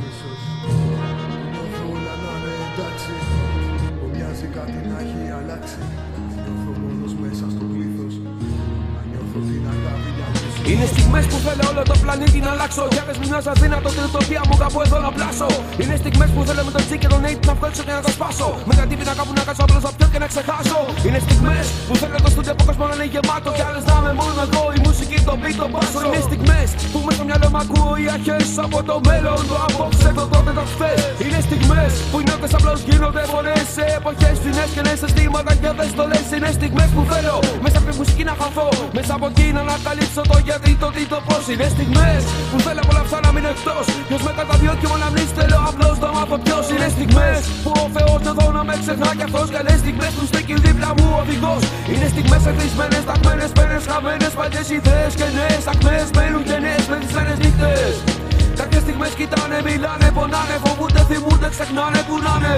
μίσος. Νιώθω όλα να είναι εντάξει Μου μοιάζει κάτι να έχει αλλάξει. Νιώθω μόνος μέσα στο πλήθος Να νιώθω την αγάπη για μίσος. Είναι στιγμές που θέλω όλο το πλανήτη να αλλάξω. Για πες μου μοιάζει αδύνατος την utopia μου κάπου εδώ να πλάσω. Είναι στιγμές που θέλω με τον G και τον Nate να βγάλω και να το σπάσω. Με τα τύπη να κάπου να κάτσω απλώς να πιω και να ξεχάσω. Είναι στιγμές που θέλω το στούντιο από κόσμο να είναι γεμάτο. Κι άλλες να είμαι μόνο εγώ η μουσική το beat το μπάσο ακούω οι αρχές από το μέλλον Το απόψε το τότε το χθες. Είναι στιγμές που οι νότες απλώς γίνονται φωνές. Σε εποχές φθηνές και νέες αισθήματα και δεν στο λες. Είναι στιγμές που θέλω μέσα από τη μουσική να χαθώ. Μέσα από εκεί να ανακαλύψω το γιατί, το τι, το πώς. Είναι στιγμές που θέλω από όλα αυτά να μείνω εκτός. Ποιος με καταδιώκει μόνο να μην θέλω απλώς να μάθω ποιος. Είναι στιγμές που ο Θεός εδώ να με ξεχνά κι αυτός. Και άλλες στιγμές που στέκει δίπλα μου ο οδηγός. Είναι στιγμές εθισμένες, ταγμένες, πένες, χαμένες Παλιές ιδέες και νέες κοιτάνε, μιλάνε, πονάνε, φοβούνται, θυμούνται, ξεχνάνε, κουνάνε.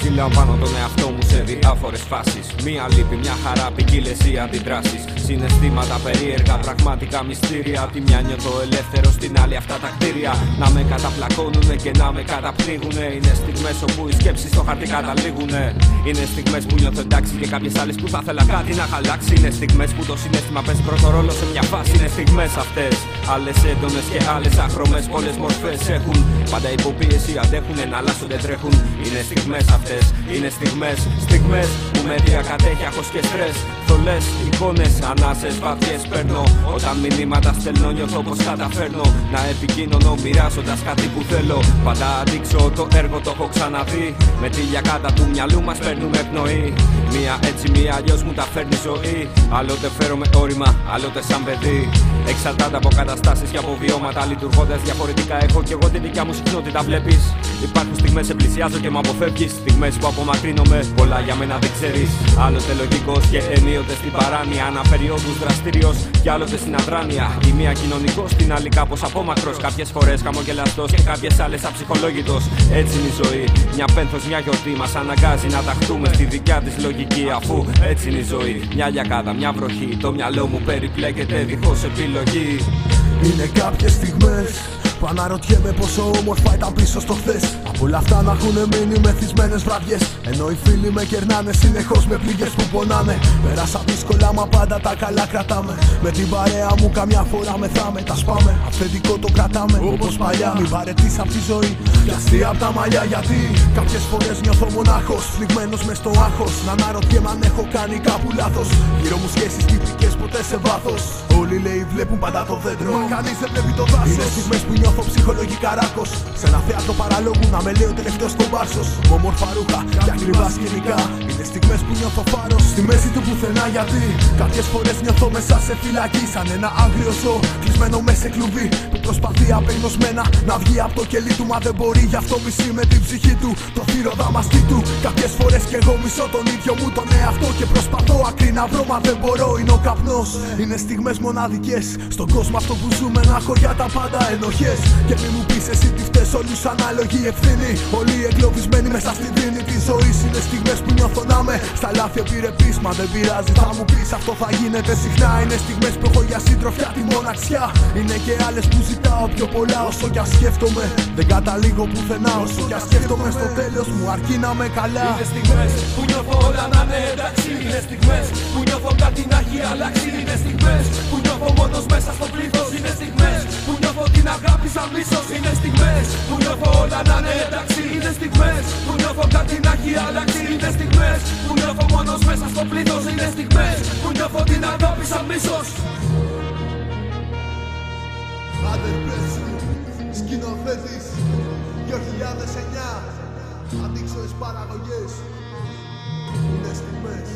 Συλλαμβάνω τον εαυτό μου. σε διάφορε φάσεις. Μία λύπη, μια χαρά, ποικίλε οι αντιδράσεις. Συναισθήματα περίεργα, πραγματικά μυστήρια. Τη μια νιώθω ελεύθερο, στην άλλη αυτά τα κτίρια. Να με καταπλακώνουνε και να με καταπνίγουνε. Είναι στιγμές όπου οι σκέψεις στο χαρτί καταλήγουνε. Είναι στιγμές που νιώθω εντάξει και κάποιες άλλες που θα ήθελα κάτι να χαλάξει. Είναι στιγμές που το συνέστημα παίζει πρώτο ρόλο σε μια φάση. Είναι στιγμές αυτές. Άλλες έντονες και άλλες αχρωμέ, πολλές μορφές έχουν. Πάντα υποπίεση αντέχουν να αλλάσουν, δεν τρέχουν. Είναι στιγμές αυτές, είναι στιγμές, στιγμές που με διακατέχει άγχος και στρες. Θολές, εικόνες, ανάσες, βαθιέ παίρνω. Όταν μηνύματα στέλνω, νιώθω πως καταφέρνω να επικοινωνώ μοιράζοντας κάτι που θέλω. Πάντα αντίξω το έργο, το έχω ξαναδεί. Με τη λιακάτα του μυαλού μας παίρνουμε πνοή. Μία έτσι, μία αλλιώς μου τα φέρνει ζωή. Άλλοτε φέρομαι όρημα, άλλοτε σαν παιδί. Εξαρτάται από καταστάσει και από βιώματα. Λειτουργώντας διαφορετικά, έχω και εγώ τη δικιά μου συχνότητα. Βλέπεις, υπάρχουν στιγμές σε πλησιάζω και με αποφεύγεις. Στιγμές που απομακρύνομαι, πολλά για μένα δεν ξέρεις. Άλλοτε λογικός και ενίοτε στην παράνοια. Ανά περιόδους δραστήριος και άλλοτε στην αδράνεια. Η μία κοινωνικός, την άλλη κάπως απόμακρος. Κάποιες φορές χαμογελαστός και κάποιες άλλες αψυχολόγητος. Έτσι είναι η ζωή. Μια πένθος, μια γιορτή μας αναγκάζει να ταχτούμε στη δικιά της λογική. Αφού έτσι είναι η ζωή. Μια λιακάδα, μια βροχή. Το μυαλό μου περιπλέκεται δίχως επιλογή. Είναι κάποιες στιγμές που αναρωτιέμαι πόσο όμορφα ήταν πίσω στο χθες. Από όλα αυτά να έχουν μείνει μεθυσμένες βραδιές. Ενώ οι φίλοι με κερνάνε συνεχώς με πληγές που πονάνε. Πέρασα δύσκολα μα πάντα τα καλά κρατάμε. Με την παρέα μου καμιά φορά μεθάμε Τα σπάμε, αυθεντικό το κρατάμε όπως παλιά. Μην παρετείς απ' τη ζωή και αστεία απ' τα μαλλιά. Γιατί κάποιες φορές νιώθω μονάχος Φλιγμένος μες στο άγχος. Να αναρωτιέμαι αν έχω κάνει κάπου λάθος. Γύρω μου σχέσεις τυπικές ποτέ σε βάθος. Όλοι λέει βλέπουν πάντα το δέντρο. Μα κανείς δεν βλέπει το δάσος. Είναι στιγμές που νιώθω ψυχολογικά ράκος. Σε ένα θέατρο παραλόγου να με λέει ο τελευταίος κομπάρσος Με όμορφα ρούχα και ακριβά σκηνικά. Είναι στιγμές που νιώθω φάρος. Στη μέση του πουθενά γιατί Κάποιες φορές νιώθω μέσα σε φυλακή. Σαν ένα άγριο ζώο κλεισμένο μέσα σε κλουβί Που προσπαθεί απεγνωσμένα να βγει από το κελί του. Μα δεν μπορεί γι' αυτό μισεί με την ψυχή του. Το θύρο δαμαστή του. Κάποιες φορές κι εγώ μισώ τον ίδιο μου τον εαυτό Και προσπαθώ άκρη να βρω μα δεν μπορώ Είναι ο καπνός. Είναι στιγμές μοναδικές Στον κόσμο αυτό που ζούμε. Να έχω για τα πάντα ενοχές Και μη μου πεις εσύ τι φταίς όλους ανάλογη ευθύνη. Όλοι εγκλωβισμένοι μέσα στην δίνη της ζωής. Είναι στιγμές που νιώθω να με στα λάθη επιρρεπείς Μα δεν πειράζει θα μου πεις αυτό θα γίνεται συχνά. Είναι στιγμές που έχω για σύντροφια τη μοναξιά. Είναι και άλλες που ζητάω πιο πολλά όσο κι ας σκέφτομαι. Δεν καταλήγω πουθενά όσο κι ας σκέφτομαι στο τέλος μου αρκεί να με καλά. Είναι στιγμές που νιώθω όλα να είναι εντάξει. Είναι στιγμές που νιώθω κάτι να έχει αλλάξει. Είναι στιγμές που νιώθω μόνος μέσα στο πλήθος. Είναι στιγμές που νιώθω την αγάπη σαν μίσος. Είναι στιγμές που νιώθω όλα να είναι εντάξει. Είναι στιγμές που νιώθω κάτι να έχει αλλάξει. Είναι στιγμές που νιώθω μόνος μέσα στο πλήθος. Είναι στιγμές που νιώθω την αγάπη σαν μίσος. Άντερ Πρέσλι, σκηνοθέτης 2009 Αντίξωες παραγωγές Είναι στιγμές.